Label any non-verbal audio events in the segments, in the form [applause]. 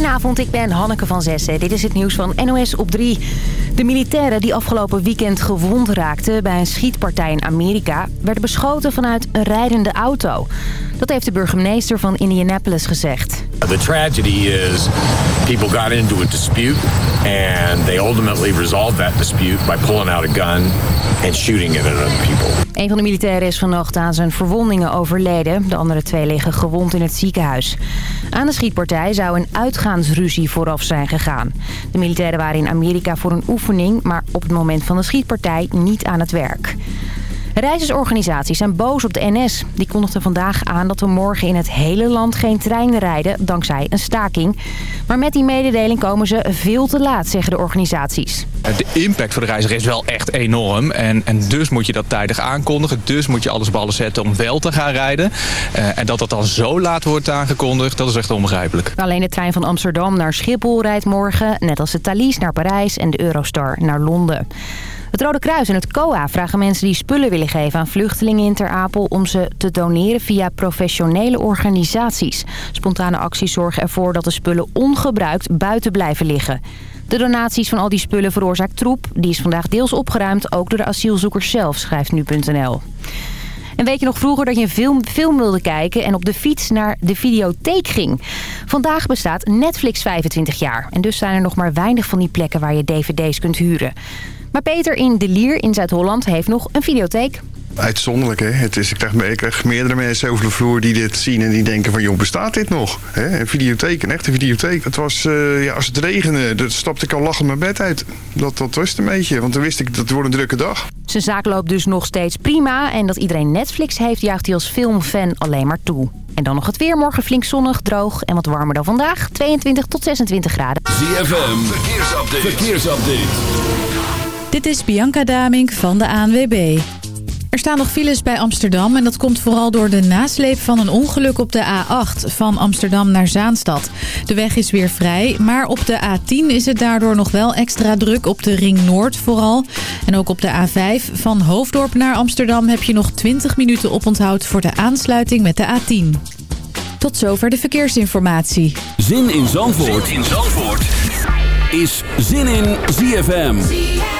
Goedenavond, ik ben Hanneke van Zessen. Dit is het nieuws van NOS op 3. De militairen die afgelopen weekend gewond raakten bij een schietpartij in Amerika... werden beschoten vanuit een rijdende auto. Dat heeft de burgemeester van Indianapolis gezegd. The tragedy is people got into a dispute and they ultimately resolved that dispute by pulling out a gun and shooting it at other people. Een van de militairen is vannacht aan zijn verwondingen overleden. De andere twee liggen gewond in het ziekenhuis. Aan de schietpartij zou een uitgaansruzie vooraf zijn gegaan. De militairen waren in Amerika voor een oefening... maar op het moment van de schietpartij niet aan het werk. Reizigersorganisaties zijn boos op de NS. Die kondigden vandaag aan dat er morgen in het hele land geen treinen rijden... dankzij een staking. Maar met die mededeling komen ze veel te laat, zeggen de organisaties. De impact voor de reiziger is wel echt enorm. En, en dus moet je dat tijdig aankondigen. Dus moet je alles ballen zetten om wel te gaan rijden. Uh, en dat dat dan zo laat wordt aangekondigd, dat is echt onbegrijpelijk. Alleen de trein van Amsterdam naar Schiphol rijdt morgen... net als de Thalys naar Parijs en de Eurostar naar Londen. Het Rode Kruis en het COA vragen mensen die spullen willen geven aan vluchtelingen in Ter Apel... om ze te doneren via professionele organisaties. Spontane acties zorgen ervoor dat de spullen ongebruikt buiten blijven liggen. De donaties van al die spullen veroorzaakt troep. Die is vandaag deels opgeruimd, ook door de asielzoekers zelf, schrijft nu.nl. En weet je nog vroeger dat je een film, film wilde kijken en op de fiets naar de videotheek ging? Vandaag bestaat Netflix 25 jaar. En dus zijn er nog maar weinig van die plekken waar je dvd's kunt huren. Maar Peter in De Lier in Zuid-Holland heeft nog een videotheek. Uitzonderlijk, hè? Het is, ik, krijg, ik krijg meerdere mensen over de vloer die dit zien en die denken van... joh, bestaat dit nog? Hè? Een videotheek, een echte videotheek. Het was, uh, ja, als het regende, dan stapte ik al lachend mijn bed uit. Dat, dat was het een beetje, want dan wist ik dat het wordt een drukke dag. Zijn zaak loopt dus nog steeds prima. En dat iedereen Netflix heeft, juicht hij als filmfan alleen maar toe. En dan nog het weer. Morgen flink zonnig, droog en wat warmer dan vandaag. 22 tot 26 graden. ZFM, verkeersupdate. verkeersupdate. Dit is Bianca Damink van de ANWB. Er staan nog files bij Amsterdam en dat komt vooral door de nasleep van een ongeluk op de A8 van Amsterdam naar Zaanstad. De weg is weer vrij, maar op de A10 is het daardoor nog wel extra druk op de Ring Noord vooral. En ook op de A5 van Hoofddorp naar Amsterdam heb je nog 20 minuten oponthoud voor de aansluiting met de A10. Tot zover de verkeersinformatie. Zin in Zandvoort, zin in Zandvoort. is Zin in ZFM.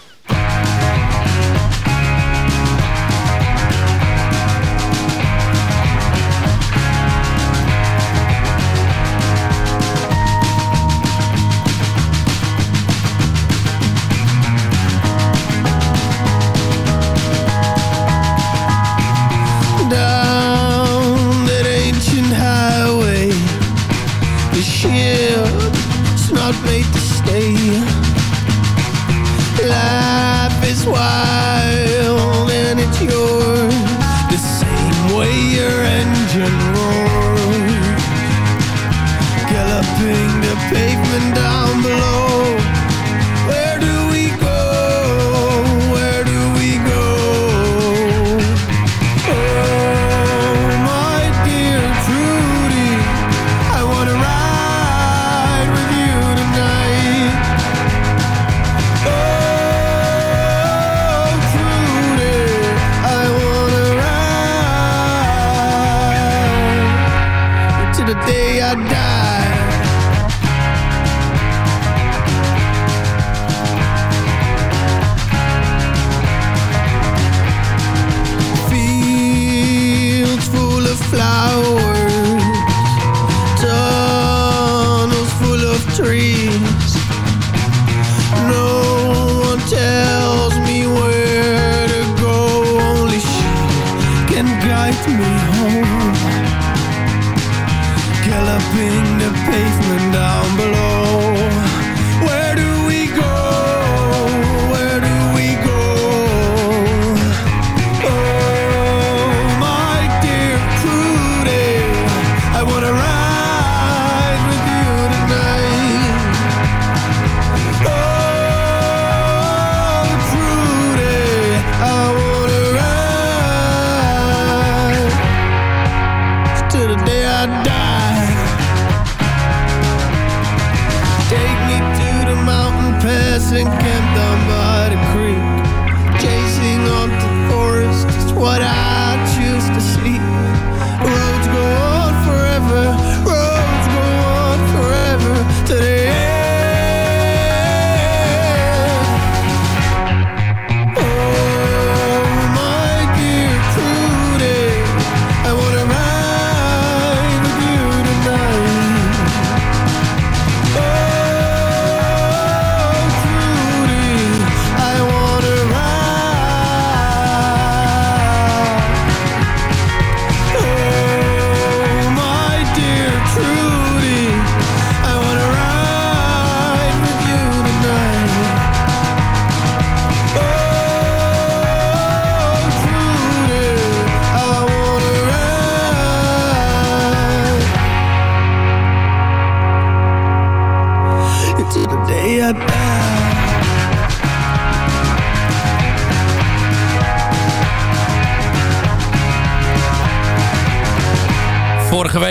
Day I die.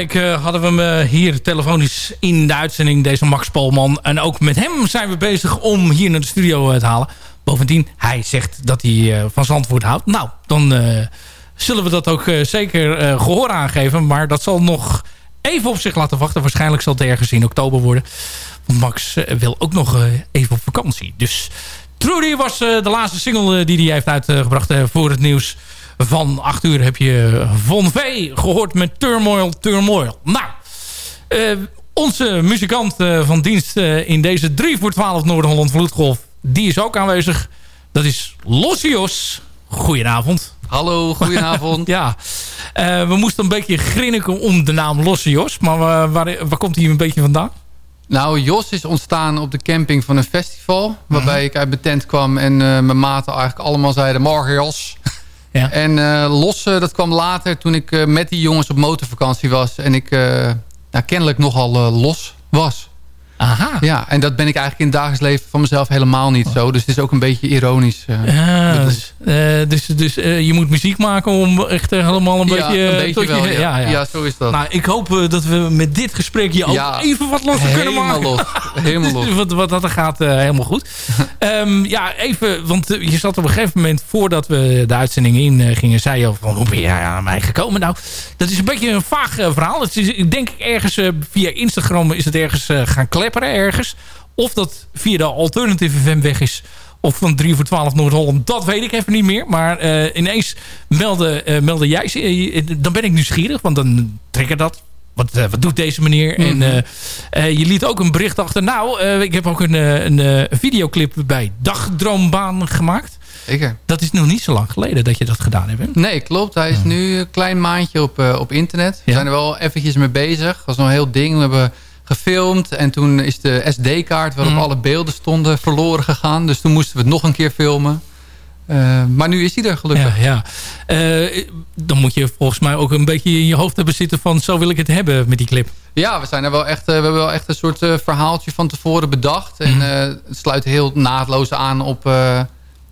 Eh, hadden we hem eh, hier telefonisch in de uitzending, deze Max Polman. En ook met hem zijn we bezig om hier naar de studio eh, te halen. Bovendien, hij zegt dat hij van Zandvoort houdt. Nou, dan zullen we dat ook zeker eh, gehoor aangeven. Maar dat zal nog even op zich laten wachten. Waarschijnlijk zal het ergens in oktober worden. Want Max wil ook nog even op vakantie. Dus Trudy was de laatste single die hij heeft uitgebracht voor het nieuws. Van 8 uur heb je Von V gehoord met Turmoil, Turmoil. Nou, eh, onze muzikant eh, van dienst eh, in deze 3 voor 12 Noord-Holland Vloedgolf... die is ook aanwezig. Dat is Lossios. Goedenavond. Hallo, goedenavond. [laughs] ja, we moesten een beetje grinniken om de naam Lossios. Maar waar, waar, waar komt hij een beetje vandaan? Nou, Jos is ontstaan op de camping van een festival. Waarbij ik uit mijn tent kwam en mijn maten eigenlijk allemaal zeiden... Morgen Jos. [laughs] Ja. En eh Los, eh, dat kwam later toen ik eh, met die jongens op motorvakantie was. En ik nou, kennelijk nogal los was. Aha. Ja, en dat ben ik eigenlijk in het dagelijks leven van mezelf helemaal niet zo. Dus het is ook een beetje ironisch. eh. Ja, dus eh, dus, dus eh, je moet muziek maken om echt helemaal een ja, beetje... een beetje tot wel, ja. ja, ja. Ja, zo is dat. Nou, ik hoop dat we met dit gesprek je ook even wat losser kunnen maken. los. Helemaal los. [laughs] wat, wat dat gaat, helemaal goed. [laughs] Ehm, ja, even, want je zat op een gegeven moment... voordat we de uitzending in gingen... zei je al van, hoe ben jij aan mij gekomen? Nou, dat is een beetje een vaag verhaal. Het is, ik denk ergens eh, via Instagram is het ergens gaan ergens. Of dat via de Alternative FM weg is... Of van 3 voor 12 Noord-Holland, dat weet ik even niet meer. Maar eh, ineens meldde, eh, meldde jij... ze- eh, dan ben ik nieuwsgierig, want dan trigger dat wat, wat doet deze meneer? Mhm. En eh, je liet ook een bericht achter. Nou, ik heb ook een, een videoclip bij Dagdroombaan gemaakt. Zeker. Dat is nog niet zo lang geleden dat je dat gedaan hebt. Nee, klopt. Hij is nu een klein maandje op, op internet. We Ja. zijn er wel eventjes mee bezig. Dat was nog een heel ding. We hebben gefilmd. En toen is de SD-kaart waarop Mhm. alle beelden stonden verloren gegaan. Dus toen moesten we het nog een keer filmen. Eh, maar nu is hij er gelukkig. Ja, ja. Eh, dan moet je volgens mij ook een beetje in je hoofd hebben zitten van... zo wil ik het hebben met die clip. Ja, we, zijn er wel echt, eh, we hebben wel echt een soort verhaaltje van tevoren bedacht. En Mhm. het sluit heel naadloos aan op,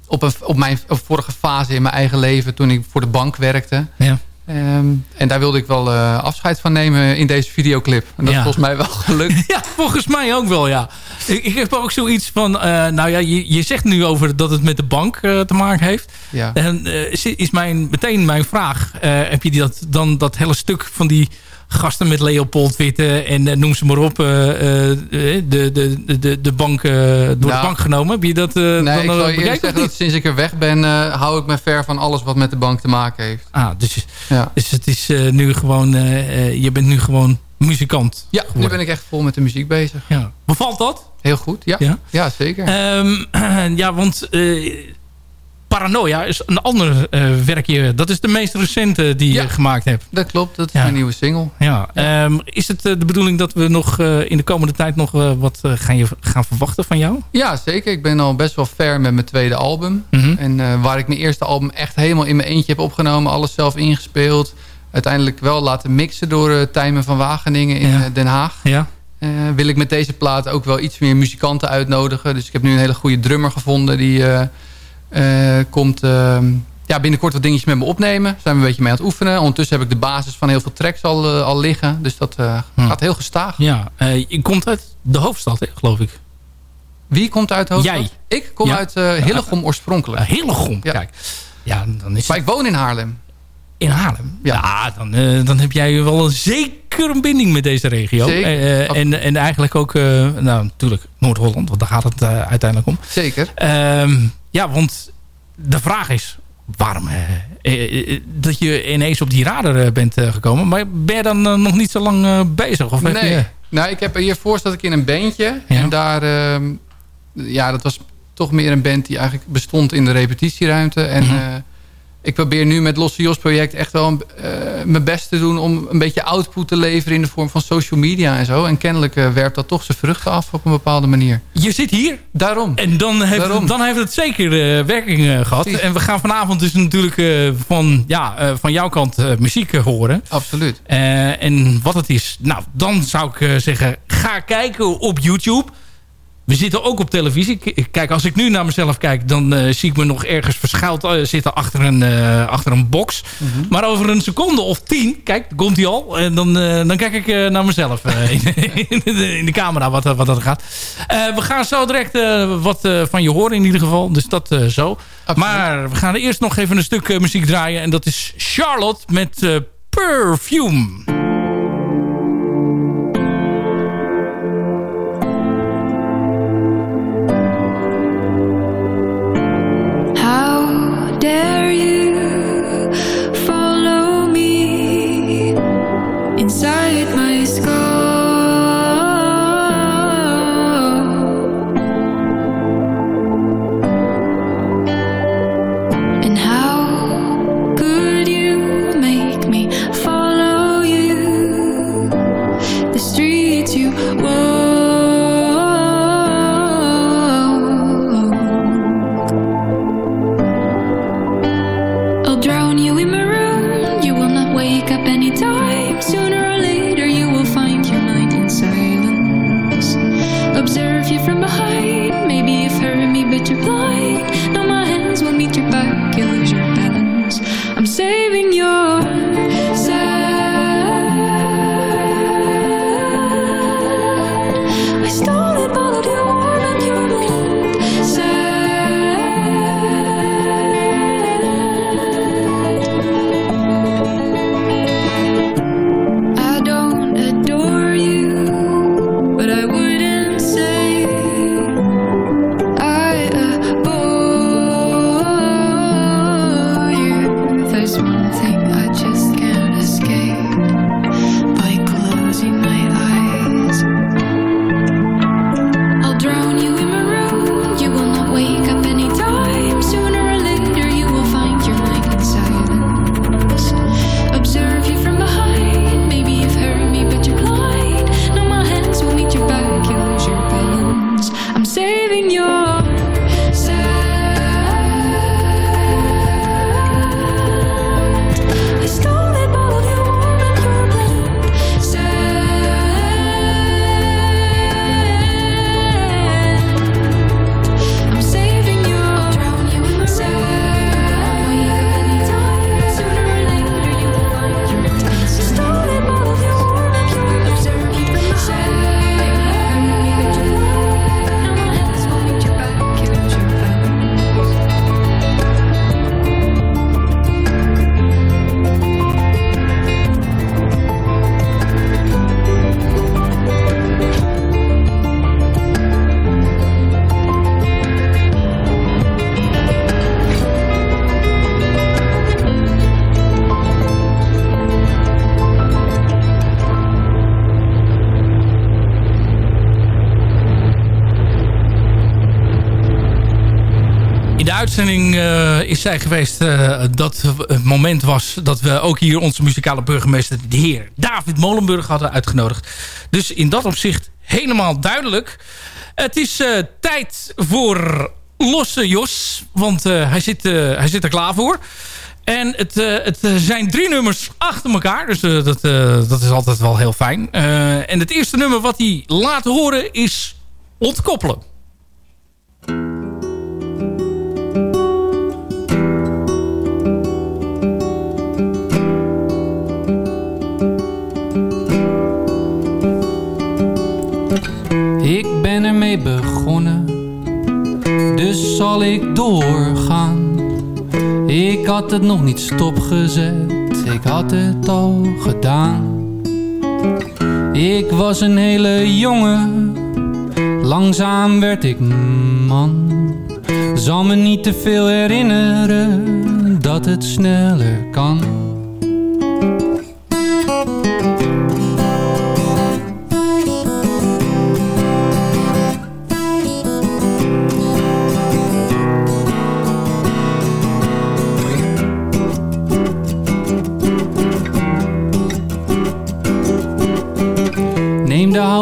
op, een, op mijn vorige fase in mijn eigen leven... toen ik voor de bank werkte. Ja. Ehm, en daar wilde ik wel eh, afscheid van nemen in deze videoclip. En dat Ja. is volgens mij wel gelukt. [laughs] Ja, volgens mij ook wel, ja. Ik, ik heb ook zoiets van... eh, nou ja, je, je zegt nu over dat het met de bank eh, te maken heeft. Ja. En is, is mijn, meteen mijn vraag. heb je die dat, dan dat hele stuk van die gasten met Leopold Witte... en eh, noem ze maar op, eh, eh, de, de, de, de bank, door de Nou, bank genomen? Heb je dat Nee, dan ik zal je zeggen dat sinds ik er weg ben... hou ik me ver van alles wat met de bank te maken heeft. Ah, dus, Ja, dus het is nu gewoon... je bent nu gewoon muzikant ja nu ben ik echt vol met de muziek bezig. Ja. Bevalt dat? Heel goed, ja. Ja? Ja, zeker. Ehm, [clears throat] ja, want Paranoia is een ander eh, werkje. Dat is de meest recente die Ja. je gemaakt hebt. dat klopt, dat is Ja. mijn nieuwe single. Ja. Ehm, is het eh, de bedoeling dat we nog eh, in de komende tijd nog eh, wat eh, gaan, je, gaan verwachten van jou? Ja, zeker. Ik ben al best wel ver met mijn tweede album. Mhm. En eh, waar ik mijn eerste album echt helemaal in mijn eentje heb opgenomen. Alles zelf ingespeeld. Uiteindelijk wel laten mixen door Tijmen van Wageningen in eh, Den Haag. Ja. Eh, wil ik met deze plaat ook wel iets meer muzikanten uitnodigen. Dus ik heb nu een hele goede drummer gevonden. Die eh, eh, komt eh, ja, binnenkort wat dingetjes met me opnemen. Zijn we een beetje mee aan het oefenen. Ondertussen heb ik de basis van heel veel tracks al, eh, al liggen. Dus dat eh, Hm. gaat heel gestaag. ja. Eh, je komt uit de hoofdstad, hè, geloof ik. Wie komt uit Hoofdstad? Jij. Ik kom Ja. uit eh Hillegom [laughs] oorspronkelijk. Uh, Hillegom, Ja. kijk. Ja, dan is Maar het ik woon in Haarlem. in Haarlem. Ja, Ja. dan, eh, dan heb jij wel een zeker een binding met deze regio. Zeker. Eh, eh, en, en eigenlijk ook, eh, nou natuurlijk Noord-Holland, want daar gaat het eh, uiteindelijk om. Zeker. Ja, want de vraag is waarom eh, eh, eh, dat je ineens op die radar bent gekomen. Maar ben je dan nog niet zo lang bezig? Of nee. je, Nou, ik heb hiervoor zat ik in een bandje. Ja. En daar... ehm, ja, dat was toch meer een band die eigenlijk bestond in de repetitieruimte. En Mhm. Ik probeer nu met Losse Jos project echt wel een, eh, mijn best te doen... om een beetje output te leveren in de vorm van social media en zo. En kennelijk eh, werpt dat toch zijn vruchten af op een bepaalde manier. je zit hier Daarom. en dan heeft, Daarom. dan heeft het zeker eh, werking eh, gehad. Precies. En we gaan vanavond dus natuurlijk van, ja, van jouw kant muziek horen. Absoluut. En wat het is, nou, dan zou ik zeggen, ga kijken op YouTube. We zitten ook op televisie. Kijk, als ik nu naar mezelf kijk... dan eh, zie ik me nog ergens verschuild eh, zitten achter een, eh, achter een box. Maar over een seconde of tien... Kijk, komt hij al. En dan, dan kijk ik naar mezelf in, [laughs] in, de, in de camera wat, wat dat gaat. We gaan zo direct wat van je horen in ieder geval. Dus dat zo. Maar we gaan eerst nog even een stuk muziek draaien. En dat is Charlotte met Perfume. in your eh, is zij geweest eh, dat het moment was dat we ook hier onze muzikale burgemeester, de heer David Molenburg, hadden uitgenodigd. Dus in dat opzicht helemaal duidelijk. Het is eh, tijd voor Losse Jos, want hij, zit, hij zit er klaar voor. En het, het zijn drie nummers achter elkaar. Dus dat, dat is altijd wel heel fijn. En het eerste nummer wat hij laat horen is Ontkoppelen. Begonnen, dus zal ik doorgaan. Ik had het nog niet stopgezet, ik had het al gedaan. Ik was een hele jongen, langzaam werd ik man. Zal me niet te veel herinneren dat het sneller kan.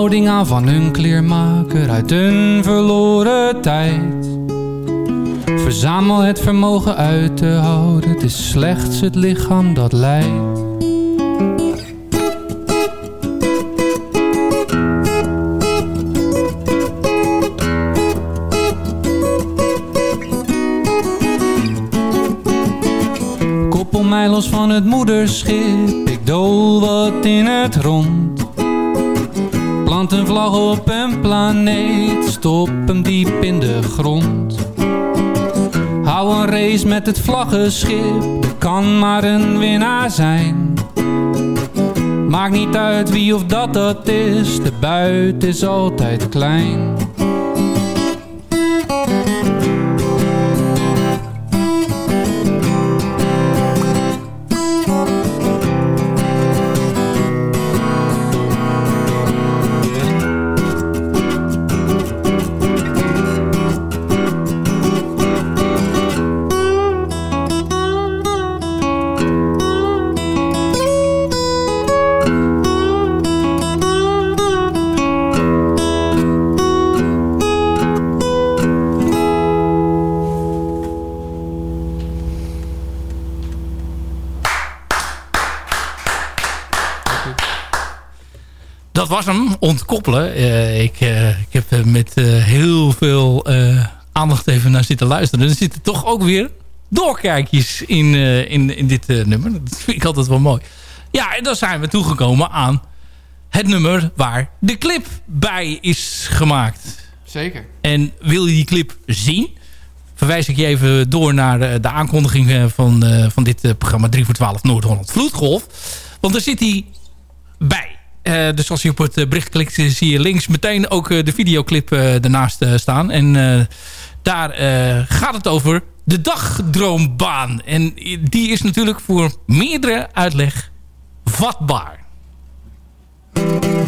houding aan van een kleermaker uit een verloren tijd. Verzamel het vermogen uit te houden, het is slechts het lichaam dat lijdt. Koppel mij los van het moederschip, ik dool wat in het rond. Plant een vlag op een planeet. Stop hem diep in de grond. Hou een race met het vlaggenschip. Er kan maar een winnaar zijn. Maakt niet uit wie of dat dat is. De buit is altijd klein. Was hem, ontkoppelen. Eh, ik, eh, ik heb eh, met heel veel aandacht even naar zitten luisteren. Er zitten toch ook weer doorkijkjes in, in, in dit nummer. Dat vind ik altijd wel mooi. Ja, en dan zijn we toegekomen aan het nummer waar de clip bij is gemaakt. Zeker. En wil je die clip zien? Verwijs ik je even door naar de, de aankondiging van, van dit programma 3 voor 12 Noord-Holland Vloedgolf. Want daar zit hij bij. Eh, dus als je op het eh, bericht klikt, eh, zie je links meteen ook de videoclip ernaast staan. En daar gaat het over de dagdroombaan. En die is natuurlijk voor meerdere uitleg vatbaar.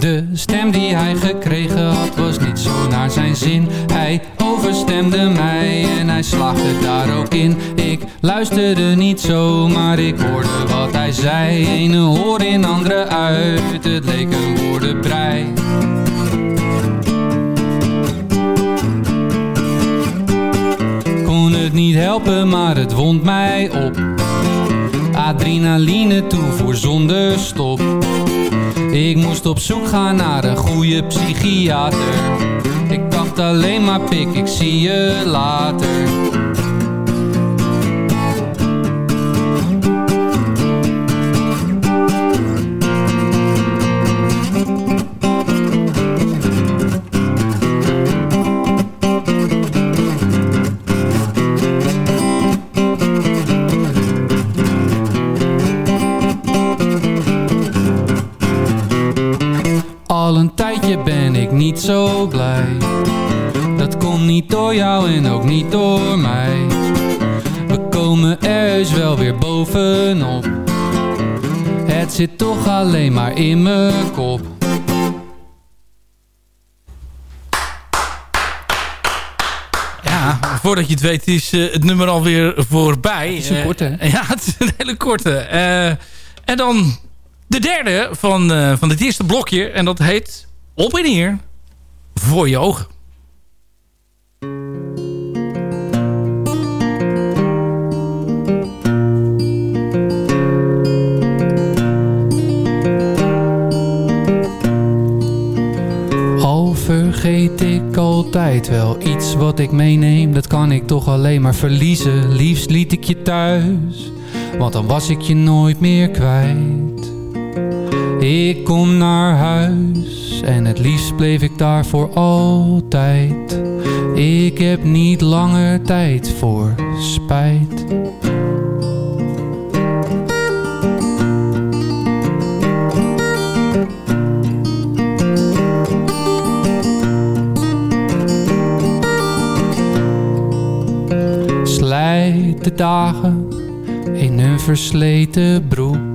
De stem die hij gekregen had was niet zo naar zijn zin. Hij overstemde mij en hij slaagde daar ook in. Ik luisterde niet zo, maar ik hoorde wat hij zei. Ene hoor in, andere uit, het leek een woordenbrei. Kon het niet helpen, maar het wond mij op. Adrenaline toevoer zonder stop ik moest op zoek gaan naar een goede psychiater. Ik dacht alleen maar pik, ik zie je later niet zo blij Dat komt niet door jou en ook niet door mij We komen er wel weer bovenop Het zit toch alleen maar in mijn kop Ja, voordat je het weet is eh, het nummer alweer voorbij. Het is een Eh, korte, hè? [laughs] ja, het is een hele korte. Eh, en dan de derde van, van het eerste blokje. En dat heet Op en Neer voor je ogen. Al vergeet ik altijd wel iets wat ik meeneem. Dat kan ik toch alleen maar verliezen. Liefst liet ik je thuis Want dan was ik je nooit meer kwijt. Ik kom naar huis En het liefst bleef ik daar voor altijd Ik heb niet langer tijd voor spijt Slijt de dagen in een versleten broek.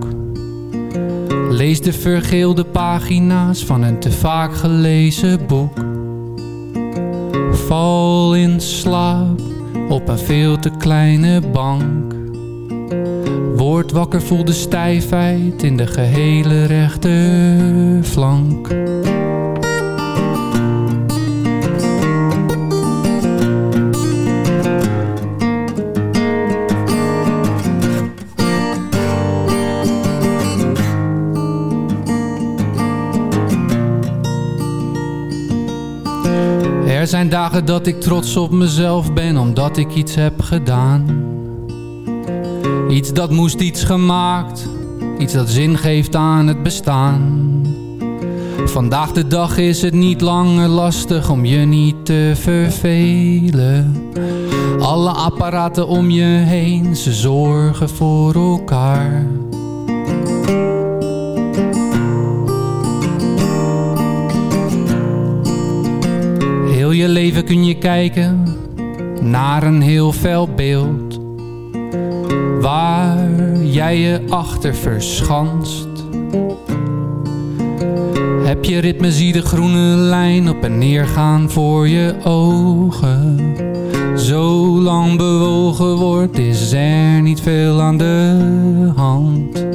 Lees de vergeelde pagina's van een te vaak gelezen boek. Val in slaap op een veel te kleine bank. Word wakker, voel de stijfheid in de gehele rechterflank. Er zijn dagen dat ik trots op mezelf ben omdat ik iets heb gedaan. Iets dat moest iets gemaakt. Iets dat zin geeft aan het bestaan. Vandaag de dag is het niet langer lastig om je niet te vervelen. Alle apparaten om je heen, ze zorgen voor elkaar. Leven kun je kijken naar een heel fel beeld. Waar jij je achter verschanst. Heb je ritme, zie de groene lijn op en neer gaan voor je ogen. Zolang bewogen wordt, is er niet veel aan de hand.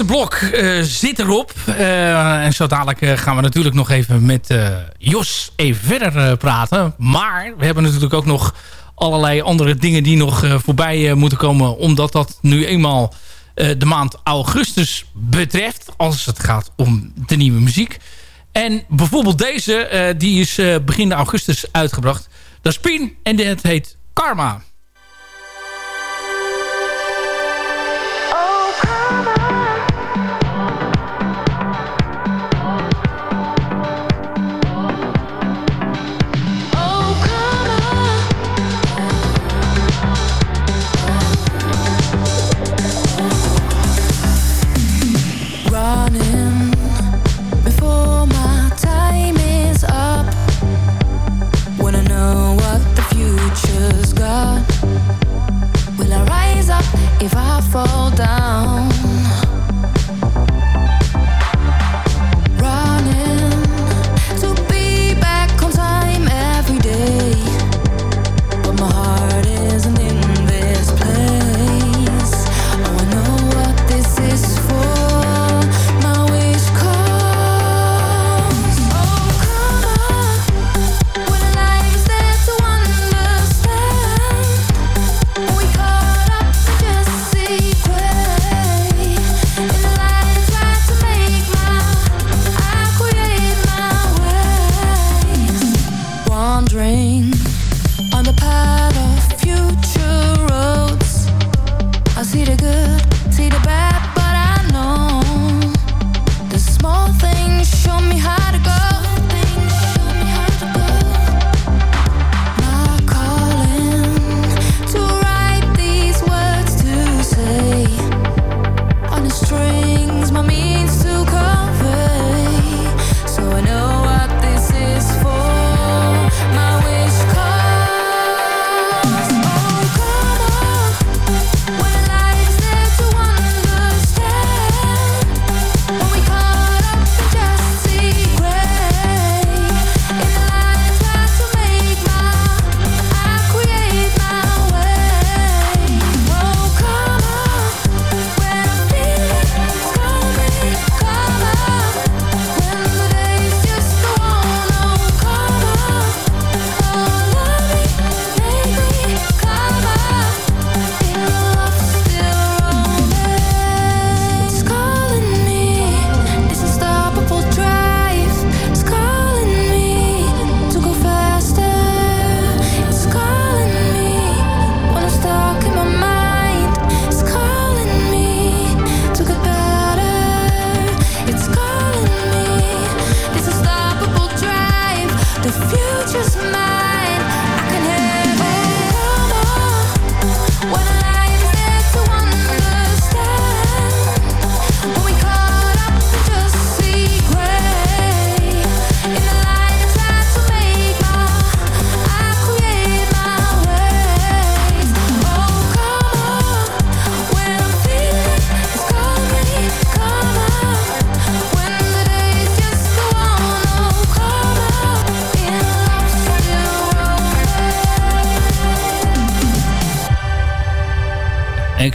Eerste blok eh, zit erop. Eh, en zo dadelijk eh, gaan we natuurlijk nog even met Jos even verder praten. Maar we hebben natuurlijk ook nog allerlei andere dingen die nog voorbij moeten komen. Omdat dat nu eenmaal de maand augustus betreft. Als het gaat om de nieuwe muziek. En bijvoorbeeld deze, die is begin augustus uitgebracht. Dat is Pien en het heet Karma. Down?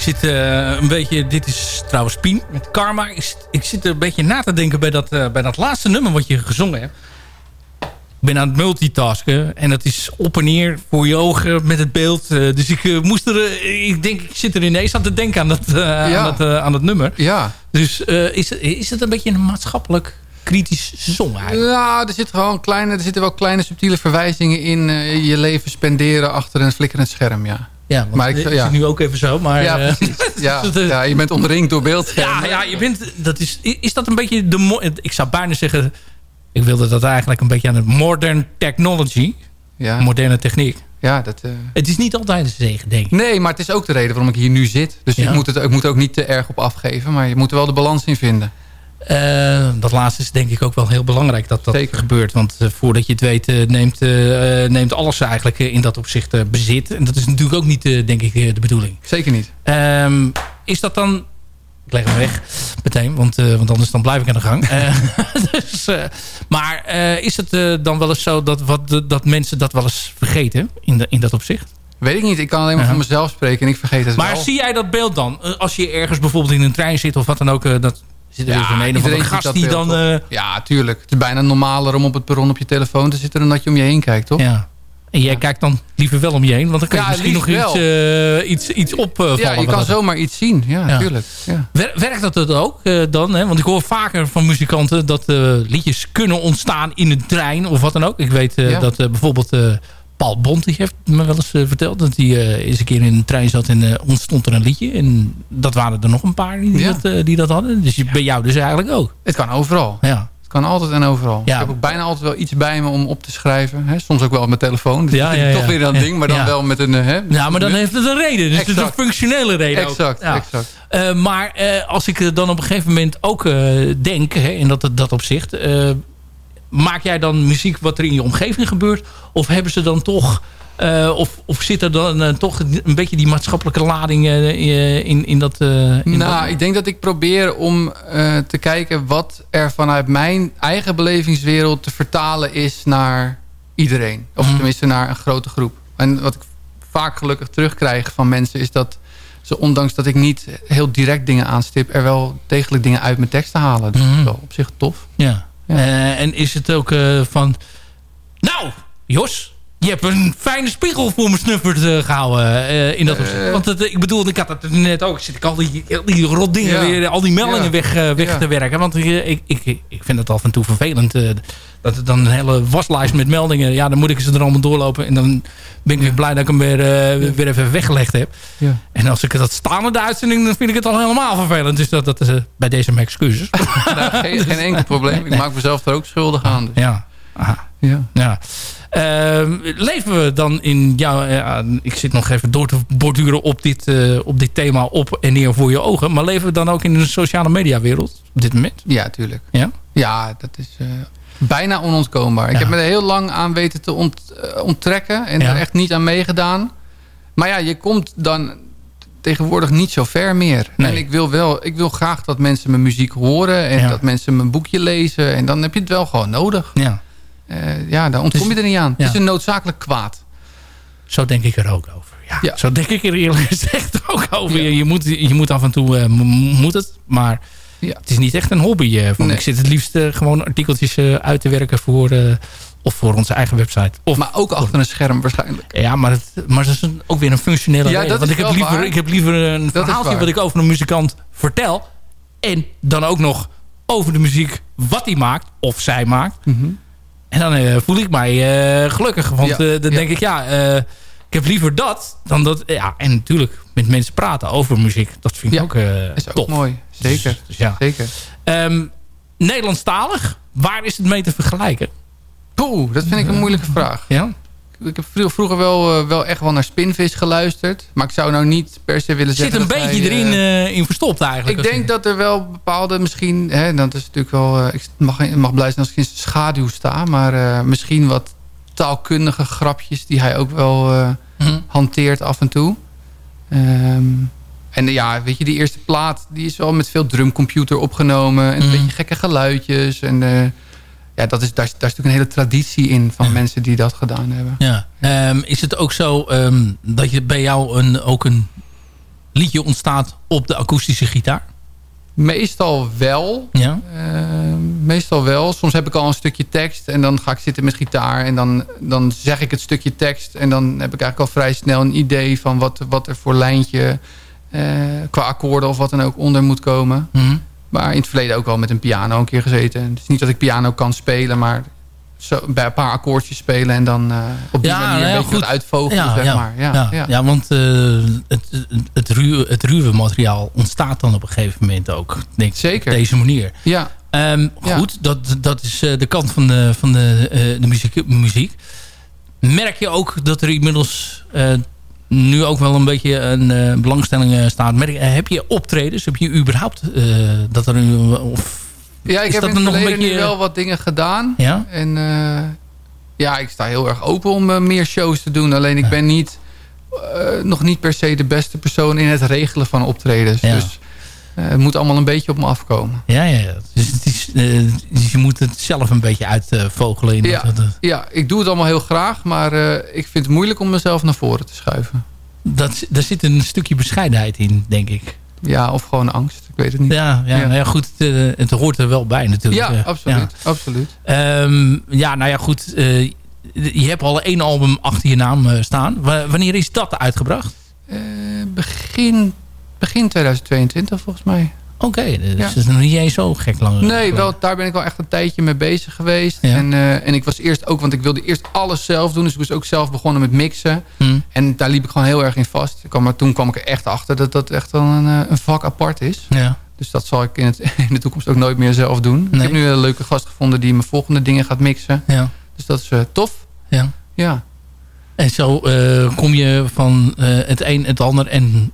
Zit eh, een beetje... Dit is trouwens Pien met Karma. Ik, zit- ik zit een beetje na te denken bij dat, eh, bij dat laatste nummer wat je gezongen hebt. ben aan het multitasken. En dat is op en neer voor je ogen met het beeld. Eh, dus ik moest er... ik denk, ik zit er ineens aan te denken aan dat, Ja. aan dat, aan dat nummer. Ja. Dus is, het- is het een beetje een maatschappelijk kritisch eigenlijk? Ja, er, zit gewoon kleine, er zitten wel kleine subtiele verwijzingen in. je leven spenderen achter een flikkerend scherm, ja. Ja, Maar ik- ja. zit nu ook even zo. Maar, ja, eh. [laughs] Ja, het, ja, je bent omringd door beeldschermen. Ja, ja, je bent, dat is, is dat een beetje de... Ik zou bijna zeggen... Ik wilde dat eigenlijk een beetje aan de modern technology. Ja. Moderne techniek. Ja, dat... eh, Het is niet altijd een zegen, denk ik. Nee, maar het is ook de reden waarom ik hier nu zit. Dus ik, moet het, ik moet ook niet te erg op afgeven. Maar je moet er wel de balans in vinden. Eh, dat laatste is denk ik ook wel heel belangrijk dat dat Zeker. gebeurt. Want eh, voordat je het weet eh, neemt, neemt alles eigenlijk in dat opzicht bezit. En dat is natuurlijk ook niet, denk ik, de bedoeling. Zeker niet. Ehm, is dat dan... Ik leg hem weg meteen, want, want anders dan blijf ik aan de gang. [laughs] [laughs] Dus, maar is het dan wel eens zo dat, wat, dat mensen dat wel eens vergeten in, de, in dat opzicht? Weet ik niet. Ik kan alleen maar Ja. voor mezelf spreken en ik vergeet het Maar wel. zie jij dat beeld dan? Als je ergens bijvoorbeeld in een trein zit of wat dan ook... dat zit er zo'n een iedereen andere gast die dan... eh, Ja, tuurlijk. Het is bijna normaler om op het perron op je telefoon te zitten... dan dat je om je heen kijkt, toch? Ja. En jij kijkt dan liever wel om je heen, want dan kan je Ja, misschien nog iets, eh, iets, iets opvallen. Ja, je kan zomaar iets zien. Ja, Ja. tuurlijk. Ja. Wer- Werkt dat het ook eh, dan? Hè? Want ik hoor vaker van muzikanten dat liedjes kunnen ontstaan in een trein of wat dan ook. Ik weet Ja. dat bijvoorbeeld Paul Bont die heeft me wel eens eh, verteld dat hij eh, eens een keer in een trein zat en eh, ontstond er een liedje. En dat waren er nog een paar die, Ja. dat, die dat hadden. Dus bij jou dus eigenlijk ook. Het kan overal. Ja. Het kan altijd en overal. Ja. Ik heb ook bijna altijd wel iets bij me om op te schrijven. Hè? Soms ook wel op mijn telefoon. Dus Ja, ja, toch weer Ja. ding. Maar dan wel met een... Hè, Ja, maar dan heeft het een reden. Dus het is een Exact. functionele reden ook. Exact, Ja. exact. Maar als ik dan op een gegeven moment ook denk, hè, in dat, dat opzicht... maak jij dan muziek wat er in je omgeving gebeurt? Of hebben ze dan toch... eh, of, of zit er dan eh, toch een beetje die maatschappelijke lading eh, in, in dat... in nou, dat- ik denk dat ik probeer om te kijken wat er vanuit mijn eigen belevingswereld te vertalen is naar iedereen. Of Mhm. tenminste naar een grote groep. En wat ik vaak gelukkig terugkrijg van mensen is dat ze, ondanks dat ik niet heel direct dingen aanstip, er wel degelijk dingen uit mijn teksten halen. Dus dat Mhm. is wel op zich tof. Ja. Eh, en is het ook eh, van... Nou, Jos, je hebt een fijne spiegel voor me snuffert eh, gehouden eh, in dat opzicht. Want het, eh, ik bedoel, ik had het net ook. Zit ik al die, die rot dingen Ja. weer, al die meldingen Ja. weg, eh, weg Ja. te werken. Want eh, ik, ik, ik vind het af en toe vervelend. eh, dat het dan een hele waslijst met meldingen. Ja, dan moet ik ze er allemaal doorlopen. En dan ben ik weer blij dat ik hem weer, eh, weer even weggelegd heb. Ja. En als ik dat staan in de uitzending, dan vind ik het al helemaal vervelend. Dus dat, dat is eh, bij deze mijn excuses. [laughs] Nou, geen, geen enkel probleem. Ik maak mezelf er ook schuldig aan. Dus. ja. Aha. Ja. Ja. Ehm, leven we dan in jouw... ja, ik zit nog even door te borduren op dit, eh, op dit thema op en neer voor je ogen. Maar leven we dan ook in de sociale media wereld op dit moment? Ja, tuurlijk. Ja? Ja, dat is eh, bijna onontkoombaar. Ik Ja. heb me er heel lang aan weten te ont, eh, onttrekken en Ja. er echt niet aan meegedaan. Maar ja, je komt dan tegenwoordig niet zo ver meer. Nee. En ik wil, wel, ik wil graag dat mensen mijn muziek horen en Ja. dat mensen mijn boekje lezen. En dan heb je het wel gewoon nodig. Ja. Eh, ja, daar ontkom je er niet aan. ja. Het is een noodzakelijk kwaad. Zo denk ik er ook over. Ja. Ja. Zo denk ik er eerlijk [laughs] gezegd ook over. Ja. Je, moet, je moet af en toe eh, moet het. Maar het is niet echt een hobby. eh, van. Nee. Ik zit het liefst gewoon artikeltjes uit te werken voor... of voor onze eigen website. Of Maar ook achter een scherm waarschijnlijk. Ja, maar, het, maar dat is een, ook weer een functionele Ja, reden. dat Want is ik heb, liever, waar. ik heb liever een verhaaltje wat ik over een muzikant vertel. En dan ook nog over de muziek wat hij maakt. Of zij maakt. Mhm. En dan eh, voel ik mij eh, gelukkig. Want Ja, eh, dan denk ik, ja, ik heb liever dat dan dat. Ja, en natuurlijk met mensen praten over muziek. Dat vind ik ook, is ook tof. mooi. Zeker. Dus, dus ja. Zeker. Ehm, Nederlandstalig, waar is het mee te vergelijken? Poeh, dat vind ik een moeilijke vraag. Ja? Ik heb vro- vroeger wel, eh, wel echt wel naar Spinvis geluisterd. Maar ik zou nou niet per se willen Zit zeggen... een dat beetje wij, erin eh, eh, in verstopt eigenlijk. ik denk dat er wel bepaalde misschien... Hè, dat is natuurlijk wel... eh, ik mag, mag blij zijn als ik in schaduw sta. Maar eh, misschien wat taalkundige grapjes die hij ook wel eh, Mhm. hanteert af en toe. Ehm, en ja, weet je, die eerste plaat... die is wel met veel drumcomputer opgenomen. En een Mhm. beetje gekke geluidjes. En eh, ja, dat is, daar, is- daar is natuurlijk een hele traditie in... van mensen die dat gedaan hebben. Ja. Ehm, is het ook zo ehm, dat je bij jou een, ook een liedje ontstaat op de akoestische gitaar? Meestal wel. Ja. Eh, meestal wel. Soms heb ik al een stukje tekst en dan ga ik zitten met gitaar en dan, dan zeg ik het stukje tekst en dan heb ik eigenlijk al vrij snel een idee van wat, wat er voor lijntje eh, qua akkoorden of wat dan ook onder moet komen. Mhm. Maar in het verleden ook wel met een piano een keer gezeten. Het is niet dat ik piano kan spelen, maar zo, bij een paar akkoordjes spelen en dan eh, op die manier nou een ja, beetje goed. wat uitvogelen, Ja, zeg maar. Ja, ja, ja. want eh, het, het, ruwe, het ruwe materiaal ontstaat dan op een gegeven moment ook. Denk ik, Zeker. Op deze manier. Ja. Ehm. Goed, dat, dat is eh, de kant van de, van de, de muziek, muziek. Merk je ook dat er inmiddels nu ook wel een beetje een eh, belangstelling eh, staat? Merk, eh, heb je optredens? Heb je überhaupt dat er nu... Of, Ja, ik is heb dat in het nog een beetje- nu wel wat dingen gedaan. Ja? En ja, ik sta heel erg open om meer shows te doen. Alleen ik ben niet, nog niet per se de beste persoon in het regelen van optredens. Ja. Dus het moet allemaal een beetje op me afkomen. Ja, ja, ja. Dus, het is, dus je moet het zelf een beetje uitvogelen. Ja, dat, dat, ja, ik doe het allemaal heel graag. Maar eh, ik vind het moeilijk om mezelf naar voren te schuiven. dat, daar zit een stukje bescheidenheid in, denk ik. Ja, of gewoon angst. Ik weet het niet. Ja, ja, Ja. Nou ja goed. Het, eh, het hoort er wel bij natuurlijk. Ja, Eh, absoluut. absoluut. Ja, Ehm, ja nou ja, goed. eh, je hebt al één album achter je naam eh, staan. Wa- wanneer is dat uitgebracht? Eh, begin, begin 2022 volgens mij. Oké, dus Ja. dat is nog niet eens zo gek lang. Nee, wel, daar ben ik wel echt een tijdje mee bezig geweest. Ja. En, eh, en ik was eerst ook, want ik wilde eerst alles zelf doen. Dus ik was ook zelf begonnen met mixen. Hm. En daar liep ik gewoon heel erg in vast. Ik kwam, maar toen kwam ik er echt achter dat dat echt wel een, eh, een vak apart is. Ja. Dus dat zal ik in, het, [laughs] in de toekomst ook nooit meer zelf doen. Ik heb nu een leuke gast gevonden die mijn volgende dingen gaat mixen. Ja. Dus dat is eh, tof. Ja. Ja. En zo kom je van het een het ander en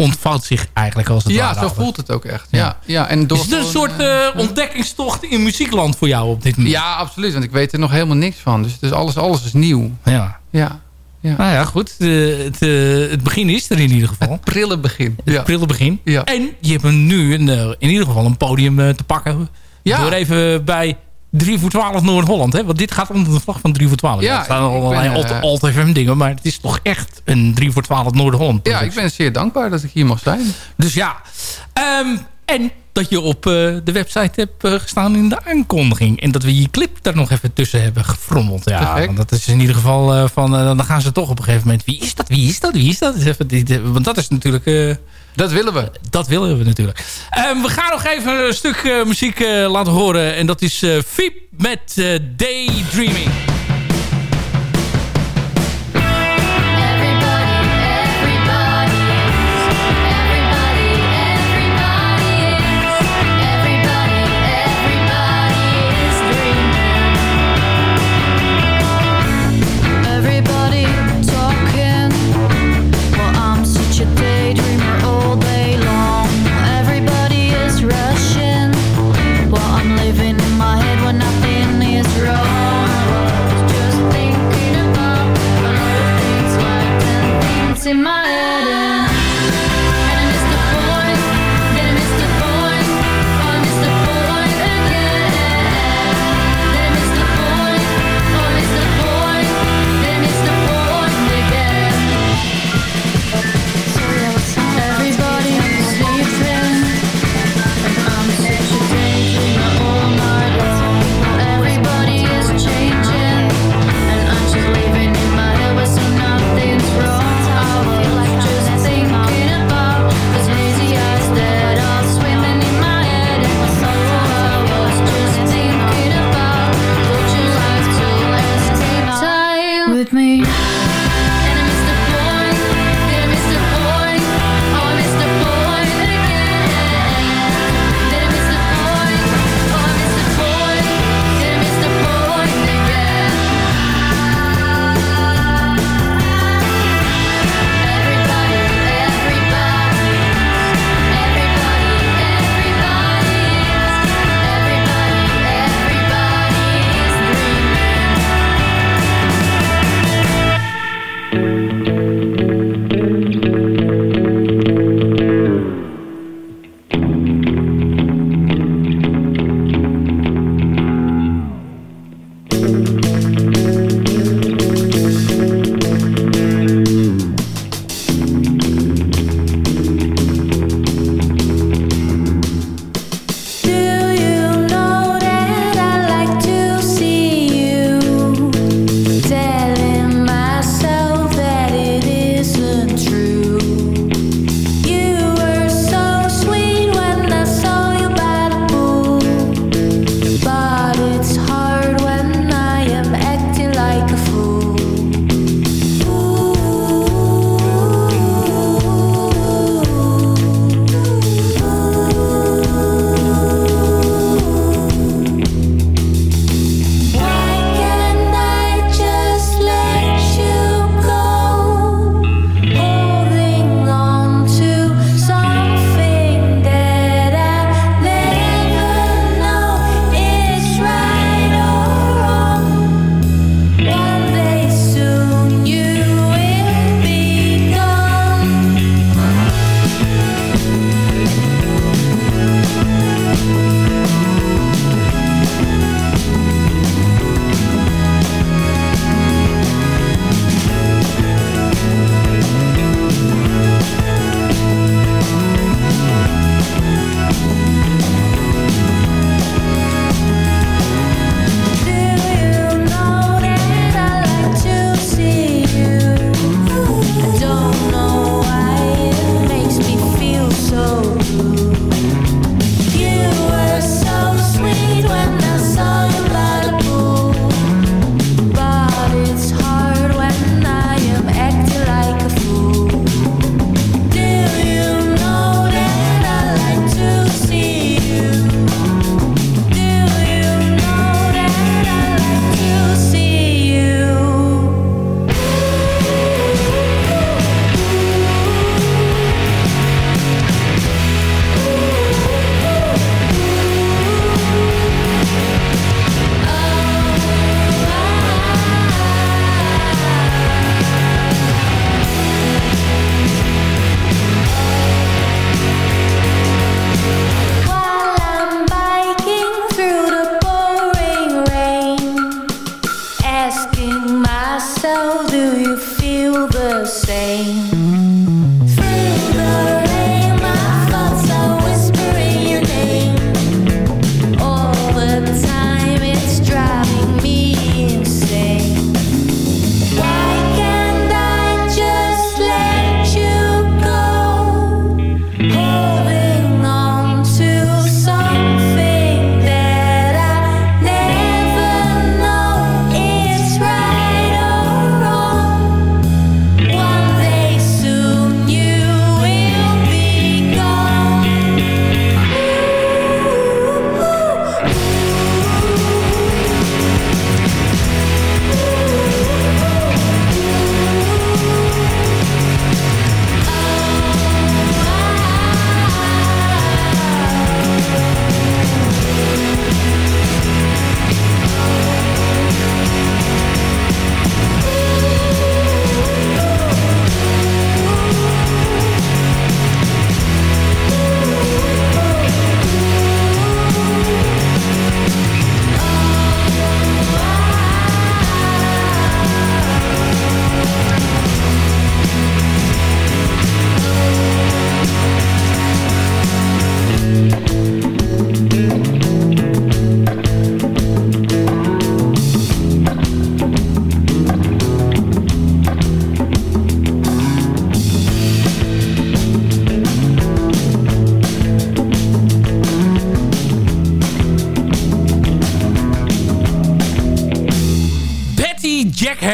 ontvouwt zich eigenlijk als het Ja, zo voelt het ook echt. Ja. Ja. Ja, en door Is het een gewoon, soort eh, eh, ontdekkingstocht in muziekland voor jou op dit moment? Ja, absoluut. Want ik weet er nog helemaal niks van. Dus, dus alles, alles is nieuw. Ja. Ja. ja. Nou ja, goed. Eh, het, eh, het begin is er in ieder geval. Het prille begin. Het Ja. prille begin. Ja. En je hebt nu een, in ieder geval een podium te pakken. Ja. Door even bij 3 voor 12 Noord-Holland. hè? Want dit gaat onder de vlag van 3 voor 12. Ja, er staan allerlei eh, alt FM dingen. Maar het is toch echt een 3 voor 12 Noord-Holland. Ja, ik ben zeer dankbaar dat ik hier mag zijn. Dus ja. Ehm, en dat je op eh, de website hebt eh, gestaan in de aankondiging. En dat we je clip daar nog even tussen hebben gefrommeld. Ja, want dat is in ieder geval eh, van... dan gaan ze toch op een gegeven moment... Wie is dat? Wie is dat? Wie is dat? Want dat is natuurlijk... Dat willen we. dat willen we natuurlijk. Ehm, we gaan nog even een stuk muziek laten horen. En dat is Fiep met Daydreaming.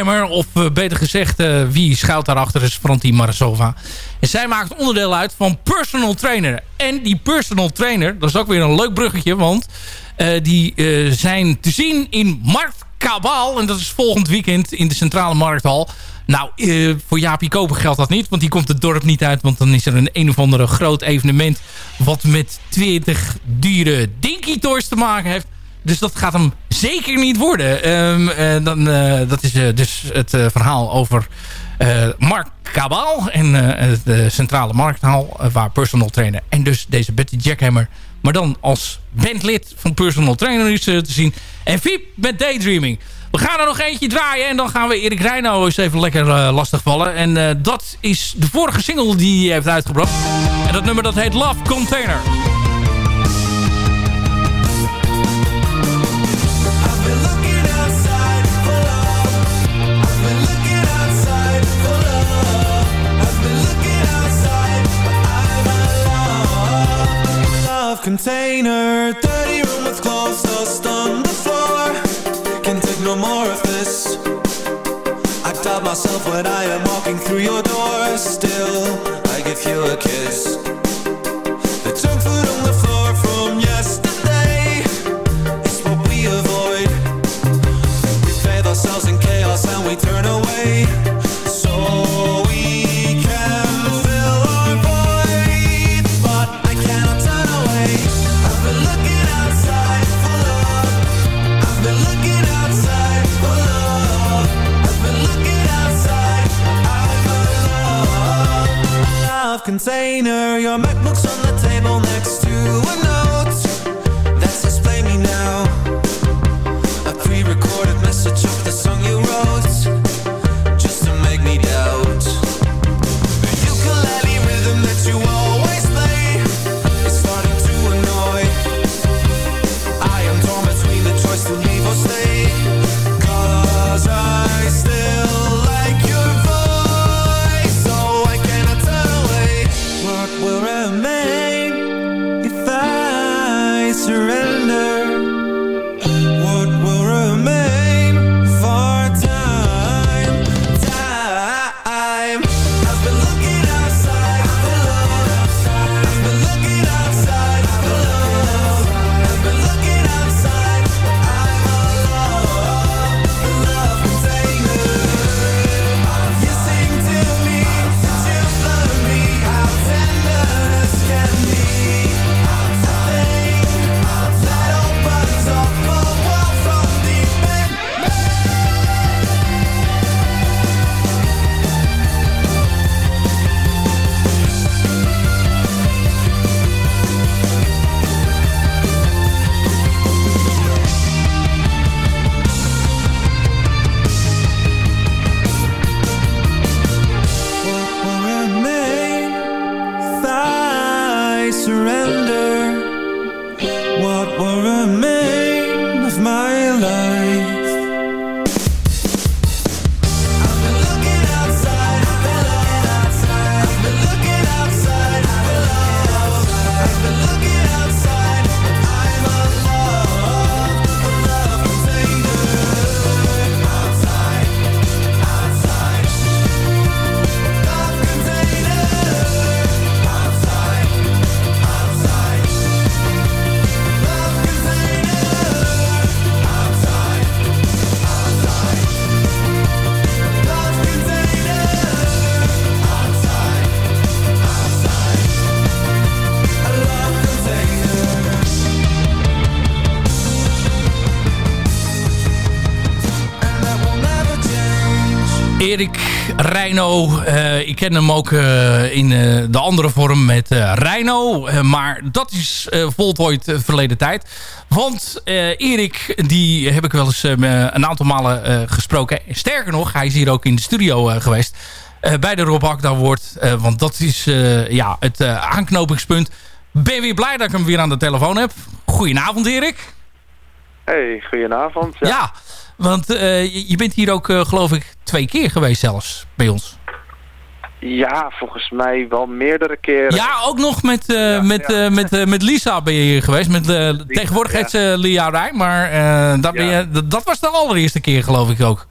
Of eh, beter gezegd, eh, wie schuilt daarachter is Franti Marasova. En zij maakt onderdeel uit van personal trainer. En die personal trainer, dat is ook weer een leuk bruggetje, want eh, die zijn te zien in Markt Kabaal. En dat is volgend weekend in de Centrale Markthal. Nou, voor Jaapie Koper geldt dat niet, want die komt het dorp niet uit. Want dan is er een een of andere groot evenement wat met 20 dure Dinky Toys te maken heeft. Dus dat gaat hem zeker niet worden. Ehm, eh, dan, eh, dat is eh, dus het verhaal over Mark Kabaal en de centrale markthal eh, waar personal trainer en dus deze Betty Jackhammer maar dan als bandlid van personal trainer is te zien. En Fiep met Daydreaming. We gaan er nog eentje draaien en dan gaan we Erik Reino eens even lekker eh, lastigvallen. En dat is de vorige single die hij heeft uitgebracht. En dat nummer dat heet Love Container. Container. Dirty room with clothes dust on the floor. Can't take no more of this. I doubt myself when I am walking through your door. Still, I give you a kiss you're my eh, ik ken hem ook eh, in eh, de andere vorm met eh Reino. Eh, maar dat is voltooid verleden tijd. Want Erik, die heb ik wel eens een aantal malen gesproken. Sterker nog, hij is hier ook in de studio geweest. bij de Rob Akda wordt. want dat is ja, het aanknopingspunt. Ben weer blij dat ik hem weer aan de telefoon heb. Goedenavond Erik. Hey, goedenavond. Ja, want je, bent hier ook geloof ik twee keer geweest zelfs bij ons. Ja, volgens mij wel meerdere keren. Ja, ook nog met, eh, met, eh, met, eh, met Lisa ben je hier geweest. Met, eh, tegenwoordig heet ze Lia Rij, maar daar ben je, dat, dat was de allereerste keer geloof ik ook.